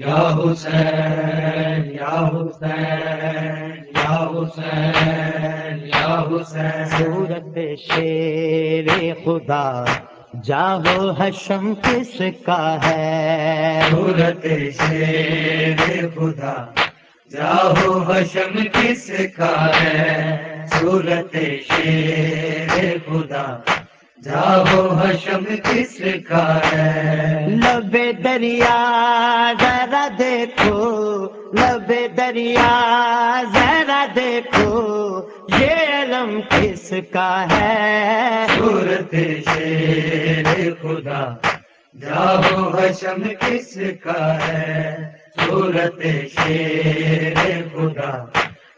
یا حسین یا حسین یا حسین یا حسین صورت شیر خدا جاہو حشم کس کا ہے؟ صورت شیر خدا جاہو حشم کس کا ہے؟ صورت شیر خدا جاہو حشم کس کا ہے؟ لب دریا دیکھو، لب دریا ذرا دیکھو، یہ علم کس کا ہے؟ صورت شیر خدا جاو حشم کس کا ہے؟ صورت شیر خدا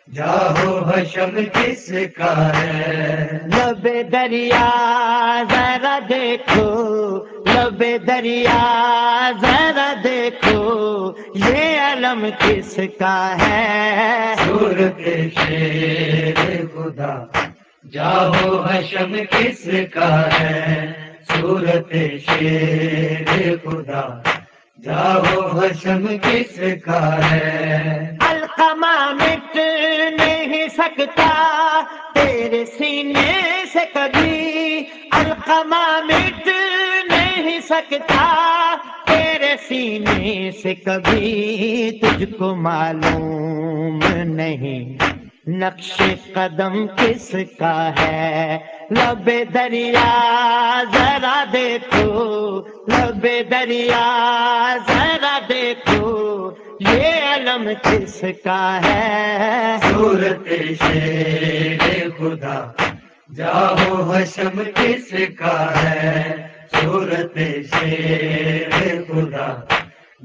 جاہو حشم کس کا ہے؟ لب دریا ذرا دیکھو لب دریا ذرا دیکھو یہ علم کس کا ہے؟ صورت شیر خدا جاہو حشم کس کا ہے؟ صورت شیر خدا جاہو حشم کس کا ہے؟ القمہ تیرے سینے سے کبھی القمہ مٹ نہیں سکتا۔ تیرے سینے سے کبھی تجھ کو معلوم نہیں۔ نقش قدم کس کا ہے؟ لب دریا، ذرا دیکھو۔ لب دریا، ذرا دیکھو۔ یہ علم کس کا ہے؟ صورت شیر خدا۔ جاہو حشم کس کا ہے؟ صورت شیر خدا۔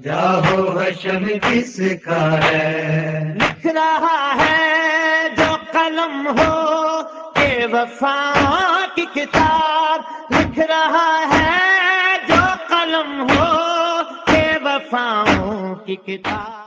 جاہو حشم کس کا ہے؟ لکھ رہا ہے جو قلم ہو کہ وفا کی کتاب۔ لکھ رہا ہے جو قلم ہو کہ وفاؤں کی کتاب۔